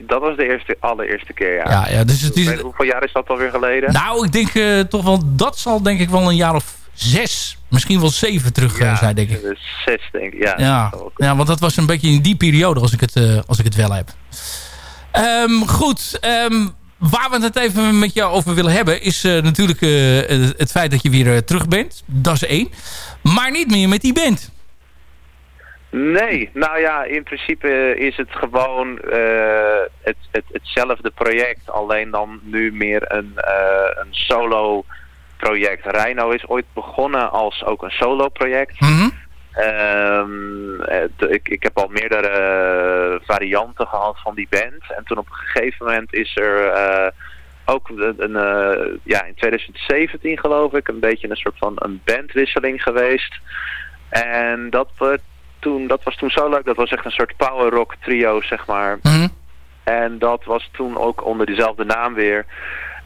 Dat was de eerste, allereerste keer, ja. Ja, ja, dus het is- Ik weet- Hoeveel jaar is dat alweer geleden? Nou, ik denk toch wel, dat zal denk ik wel een jaar of zes, misschien wel zeven terug zijn denk ik. Zes, denk ik. Ja, Ja, ja, want dat was een beetje in die periode als ik het, als ik het wel heb. Ehm, goed, ehm, waar we het even met jou over willen hebben... is eh, natuurlijk eh, het- feit dat je weer eh, terug bent. Dat is één. Maar niet meer met die band. Nee, nou ja, in principe is het gewoon het, het, hetzelfde project. Alleen dan nu meer een, een solo project. Rhino is ooit begonnen als ook een solo project. Ehm, het- ik, ik heb al meerdere eh, varianten gehad van die band. En toen op een gegeven moment is er eh, ook een, een, eh, ja, in 2017 geloof ik een beetje een soort van een bandwisseling geweest. En dat, we toen, dat was toen zo leuk. Dat was echt een soort power rock trio, zeg maar. En dat was toen ook onder dezelfde naam weer.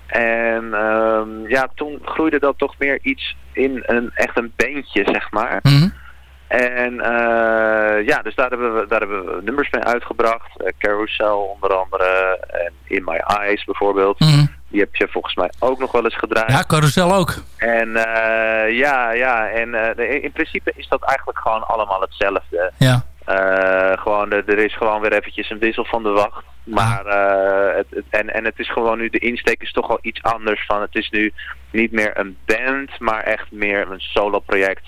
En ehm, ja, toen groeide dat toch meer iets in een echt een bandje, zeg maar. En eh, ja, dus daar hebben, we, daar hebben we nummers mee uitgebracht. Eh, Carousel onder andere. En In My Eyes bijvoorbeeld. Die heb je volgens mij ook nog wel eens gedraaid. Ja, carousel ook. En eh, ja, ja, en in principe is dat eigenlijk gewoon allemaal hetzelfde. Ja. Gewoon, er er is gewoon weer eventjes een wissel van de wacht. Maar het, het- en, en het is gewoon nu, de insteek is toch wel iets anders van. Het is nu niet meer een band, maar echt meer een solo project.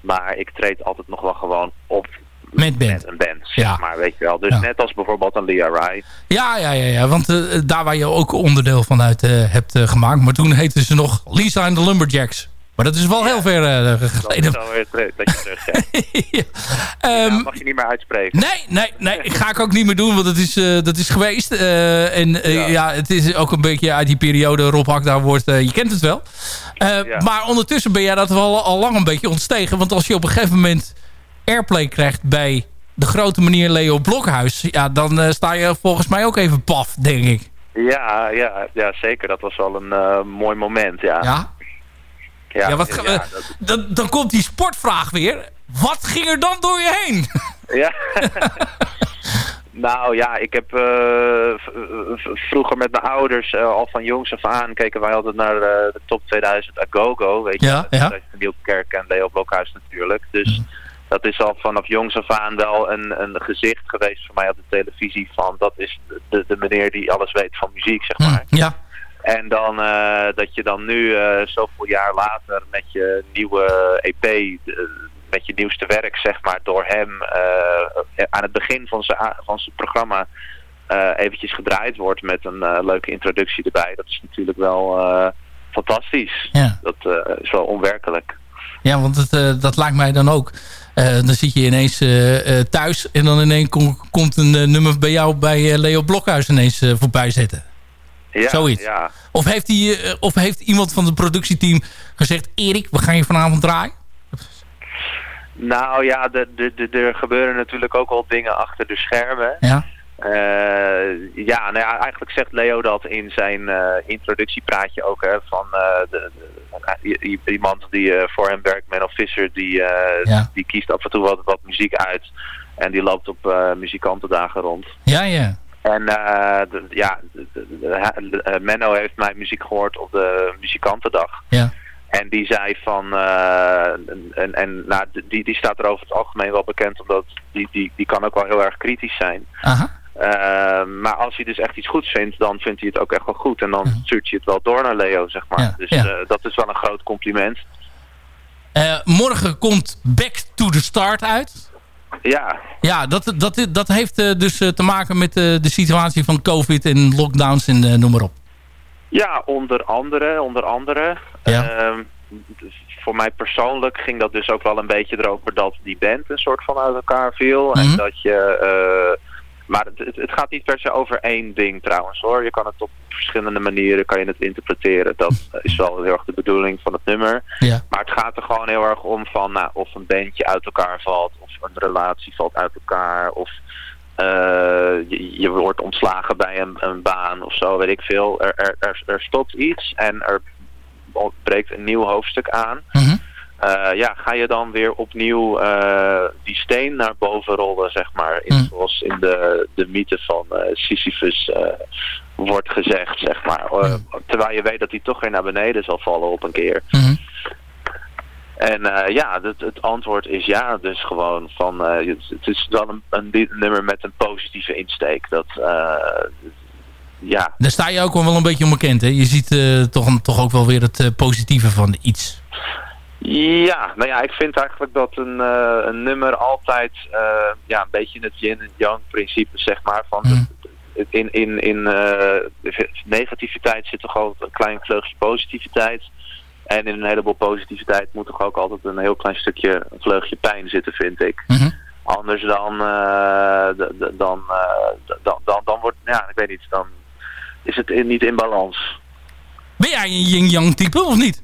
Maar ik treed altijd nog wel gewoon op Met band. een band, zeg Ja. maar, weet je wel. Dus Ja. net als bijvoorbeeld een Rai. Ja, ja, ja, ja want eh, daar waar je ook onderdeel van uit eh, hebt eh, gemaakt. Maar toen heette ze nog Lisa en de Lumberjacks. Maar dat is wel heel ver Dat is geleden. terug, dat je terug zegt. [laughs] Ehm, Ja, mag je niet meer uitspreken. Nee, nee, nee, ga ik ook niet meer doen, want dat is, dat is geweest. En ja. het is ook een beetje uit die periode, Rob Hakda wordt, je kent het wel. Eh, Maar ondertussen ben jij dat wel al lang een beetje ontstegen. Want als je op een gegeven moment airplay krijgt bij de grote meneer Leo Blokhuis... Ja, dan eh, sta je volgens mij ook even paf, denk ik. Ja, ja, ja, zeker. Dat was wel een eh, mooi moment, ja. Ja? Ja, Ja, wat, ja, dan, dan komt die sportvraag weer. Wat ging er dan door je heen? Ja. [laughs] nou ja, ik heb eh, vroeger met mijn ouders eh, al van jongs af aan keken wij altijd naar eh, de top 2000 Agogo, weet je. Ja, Dat ja. is Niel Kerk en Leo Blokhuis natuurlijk. Dus dat is al vanaf jongs af aan wel een, een gezicht geweest voor mij op de televisie van dat is de, de meneer die alles weet van muziek, zeg maar. Ja. En dan dat je dan nu eh, zoveel jaar later met je nieuwe EP, met je nieuwste werk zeg maar, door hem eh, aan het begin van zijn, van zijn programma eh, eventjes gedraaid wordt met een eh, leuke introductie erbij. Dat is natuurlijk wel fantastisch. Ja. Dat is wel onwerkelijk. Ja, want het, dat lijkt mij dan ook. Dan zit je ineens thuis en dan ineens kom- komt een nummer bij jou bij Leo Blokhuis ineens voorbij zetten. Ja, Zoiets. Ja. Of heeft, die, of heeft iemand van het productieteam gezegd... Erik, we gaan je vanavond draaien? Nou ja, de, de, de, er gebeuren natuurlijk ook wel dingen achter de schermen. Ja. Eh, ja, nou ja, eigenlijk zegt Leo dat in zijn eh, introductiepraatje ook. Hè, van eh, de, de- iemand die eh, voor hem werkt, Menno Visser, die, eh, Ja. die kiest af en toe wat, wat muziek uit. En die loopt op eh, muzikantendagen rond. Ja, ja. En eh, de- ja, eh, Menno heeft mijn muziek gehoord op de muzikantendag. Ja. En die zei van, eh, en, en nou, die, die staat er over het algemeen wel bekend, omdat die, die, die kan ook wel heel erg kritisch zijn. Aha. Eh, maar als hij dus echt iets goeds vindt, dan vindt hij het ook echt wel goed. En dan stuurt hij het wel door naar Leo, zeg maar. Ja, Dus ja. eh, dat is wel een groot compliment. Morgen komt Back to the Start uit. Ja, Ja, dat, dat, dat heeft dus te maken met de situatie van covid en lockdowns en noem maar op. ja onder andere, onder andere. Ja. Ehm, dus voor mij persoonlijk ging dat dus ook wel een beetje erover dat die band een soort van uit elkaar viel. En Mhm. dat je... eh, maar het, het, gaat niet per se over één ding trouwens hoor. Je kan het op verschillende manieren kan je het interpreteren. Dat is wel heel erg de bedoeling van het nummer. Ja. Maar het gaat er gewoon heel erg om van nou, of een bandje uit elkaar valt. Of een relatie valt uit elkaar. Of eh, je, je wordt ontslagen bij een, een baan of zo, weet ik veel. Er, er, er, er stopt iets en er breekt een nieuw hoofdstuk aan. Mhm. Eh, ja, ga je dan weer opnieuw eh, die steen naar boven rollen, zeg maar. In, Mm. Zoals in de, de mythe van eh, Sisyphus wordt gezegd, zeg maar. Eh, Terwijl je weet dat hij toch weer naar beneden zal vallen op een keer. Mhm. En ja, het, het antwoord is ja. Dus gewoon van, het, is wel een, nummer met een positieve insteek. Dat, ja, Daar sta je ook wel een beetje onbekend. Hè? Je ziet eh, toch, toch ook wel weer het eh, positieve van iets. Ja, nou ja, ik vind eigenlijk dat een, eh, een nummer altijd ja, een beetje in het yin en yang principe, zeg maar, van in, in, in eh, negativiteit zit toch ook een klein vleugje positiviteit. En in een heleboel positiviteit moet toch ook altijd een heel klein stukje een vleugje pijn zitten, vind ik. Anders dan, dan, dan, dan, dan wordt, ja, ik weet niet, dan is het in- niet in balans. Ben jij een yin-yang type of niet?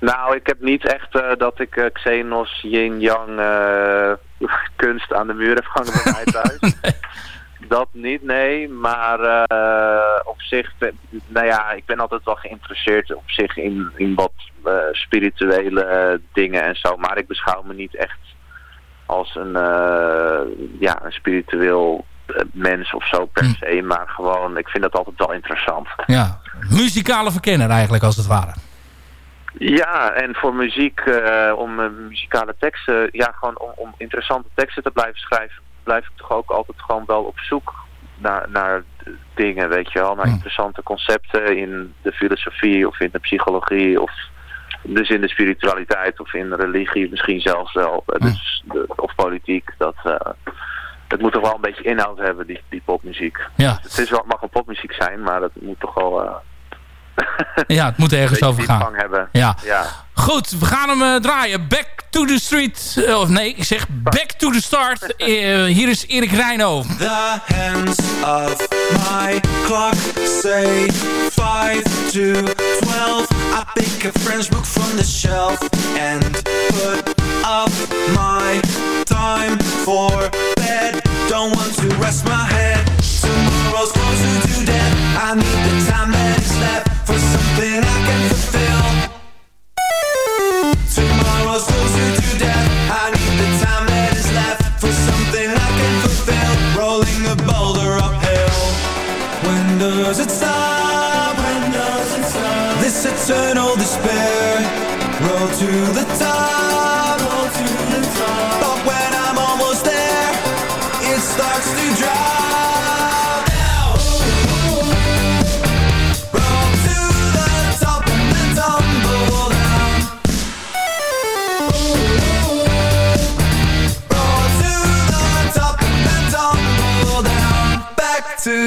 Nou, ik heb niet echt eh, dat ik eh, Xenos yin-yang eh, [laughs] kunst aan de muur heb hangen bij mij thuis. [laughs] Dat niet, nee. Maar op zich, nou ja, ik ben altijd wel geïnteresseerd op zich in, in wat spirituele dingen en zo. Maar ik beschouw me niet echt als een, ja, een spiritueel mens of zo per se. Maar gewoon, ik vind dat altijd wel interessant. Ja, muzikale verkenner eigenlijk als het ware. Ja, en voor muziek, eh, om eh, muzikale teksten, ja, gewoon om, om interessante teksten te blijven schrijven, blijf ik toch ook altijd gewoon wel op zoek naar, naar dingen, weet je wel. Naar interessante concepten in de filosofie of in de psychologie of dus in de spiritualiteit of in religie misschien zelfs wel. Eh, Dus, de, of politiek, dat... eh, het moet toch wel een beetje inhoud hebben, die, die popmuziek. Ja. Het is wel, het mag een popmuziek zijn, maar het moet toch wel... eh, [laughs] Ja, het moet ergens over gaan. hebben. Ja. ja. Goed, we gaan hem eh, draaien. Back to the street. Eh, of nee, ik zeg back to the start. [laughs] Hier is Erik Reino. The hands of my clock say 5 to 12. I pick a French book from the shelf and put up my time for bed. Don't want to rest my head. Tomorrow's closer to death. I need the time that is left for something I can fulfill. Tomorrow's closer to death. I need the time that is left for something I can fulfill. Rolling a boulder uphill. When does it stop? When does it stop? This eternal despair. Roll to the top.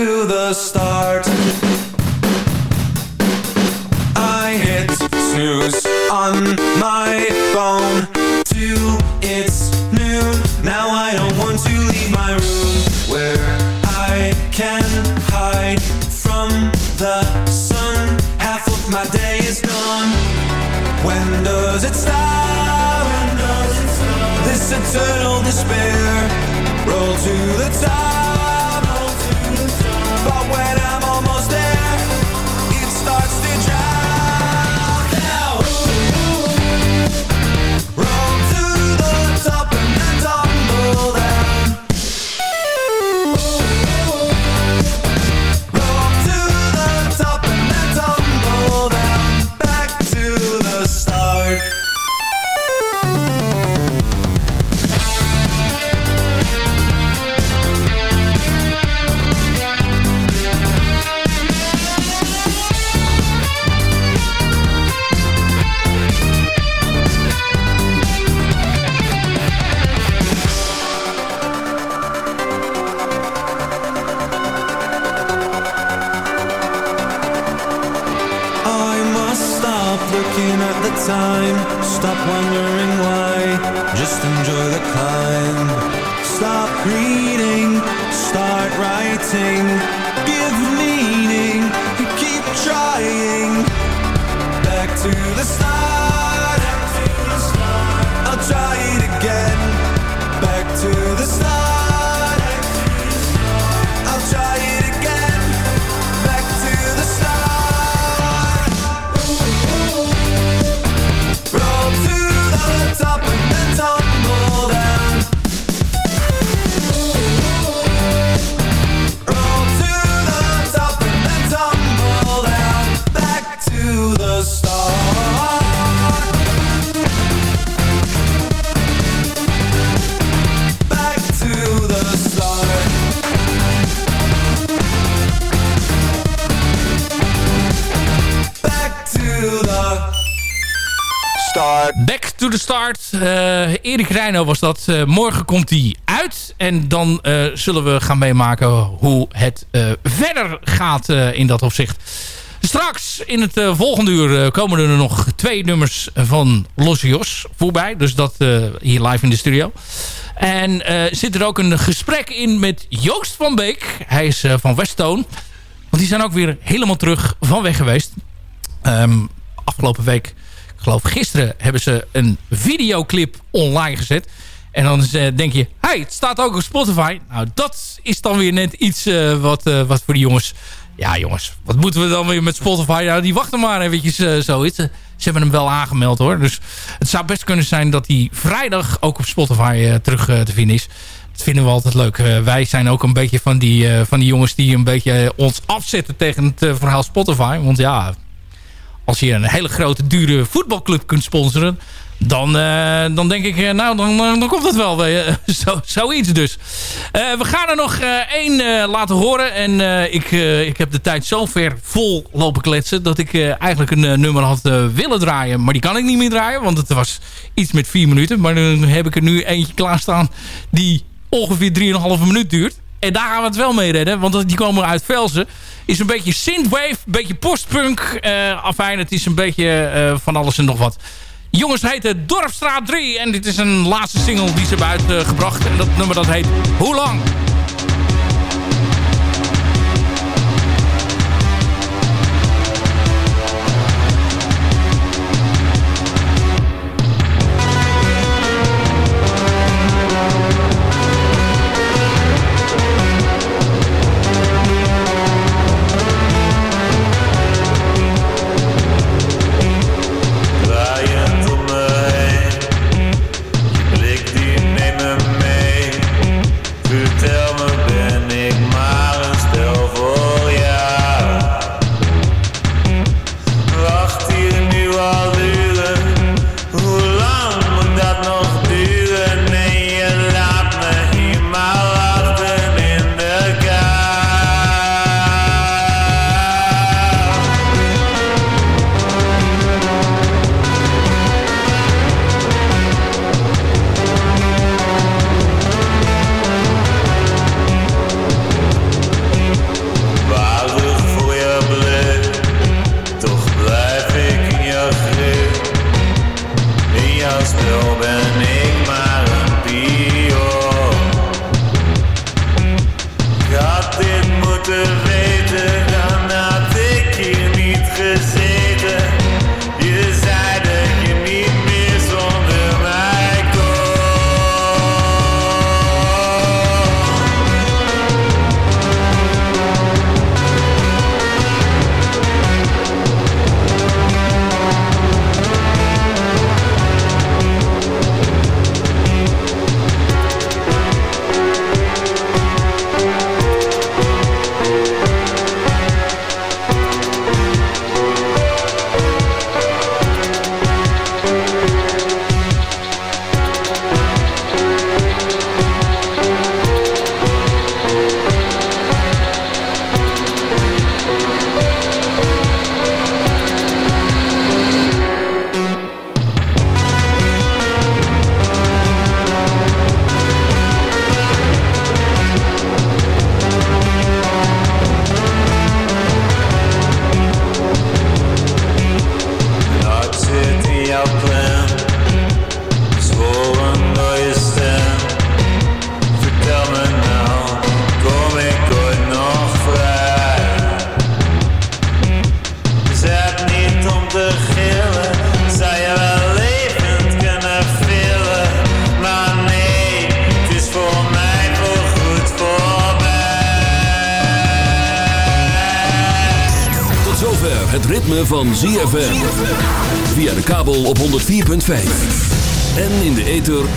To the start. I hit snooze on my phone till it's noon. Now I don't want to leave my room where I can hide from the sun. Half of my day is gone. When does it stop? When does it stop? This eternal despair. Roll to the top. Roll to the top. But enjoy the climb. Stop reading. Start writing. Give meaning. Keep trying. Back to the start. I'll try it again. Back to the to the start. Eh, Erik Reino was dat. Eh, morgen komt hij uit. En dan eh, zullen we gaan meemaken hoe het verder gaat in dat opzicht. Straks in het volgende uur komen er nog twee nummers van Los Jos voorbij. Dus dat hier live in de studio. En zit er ook een gesprek in met Joost van Beek. Hij is van Westtoon. Want die zijn ook weer helemaal terug van weg geweest. Ehm, afgelopen week, geloof gisteren, hebben ze een videoclip online gezet. En dan eh, denk je, hey, het staat ook op Spotify. Nou, dat is dan weer net iets eh, wat, eh, wat voor die jongens... Ja, jongens, wat moeten we dan weer met Spotify? Nou, die wachten maar eventjes eh, zoiets. Ze hebben hem wel aangemeld hoor. Dus het zou best kunnen zijn dat hij vrijdag ook op Spotify terug te vinden is. Dat vinden we altijd leuk. Wij zijn ook een beetje van die, van die jongens die een beetje ons afzetten tegen het verhaal Spotify. Want ja, als je een hele grote, dure voetbalclub kunt sponsoren... dan, eh, dan denk ik, eh, nou, dan, eh, dan komt het wel. eh, [laughs] zo, zoiets dus. We gaan er nog één laten horen. En ik, ik heb de tijd zo ver vol lopen kletsen... dat ik eigenlijk een nummer had willen draaien. Maar die kan ik niet meer draaien, want het was iets met vier minuten. Maar dan heb ik er nu eentje klaarstaan die ongeveer 3,5 minuut duurt. En daar gaan we het wel mee redden, want die komen uit Velzen. Is een beetje synthwave, een beetje postpunk. eh afijn, het is een beetje eh, van alles en nog wat. Jongens heten Dorpstraat 3 en dit is een laatste single die ze hebben uitgebracht. en dat nummer dat heet Hoe Lang?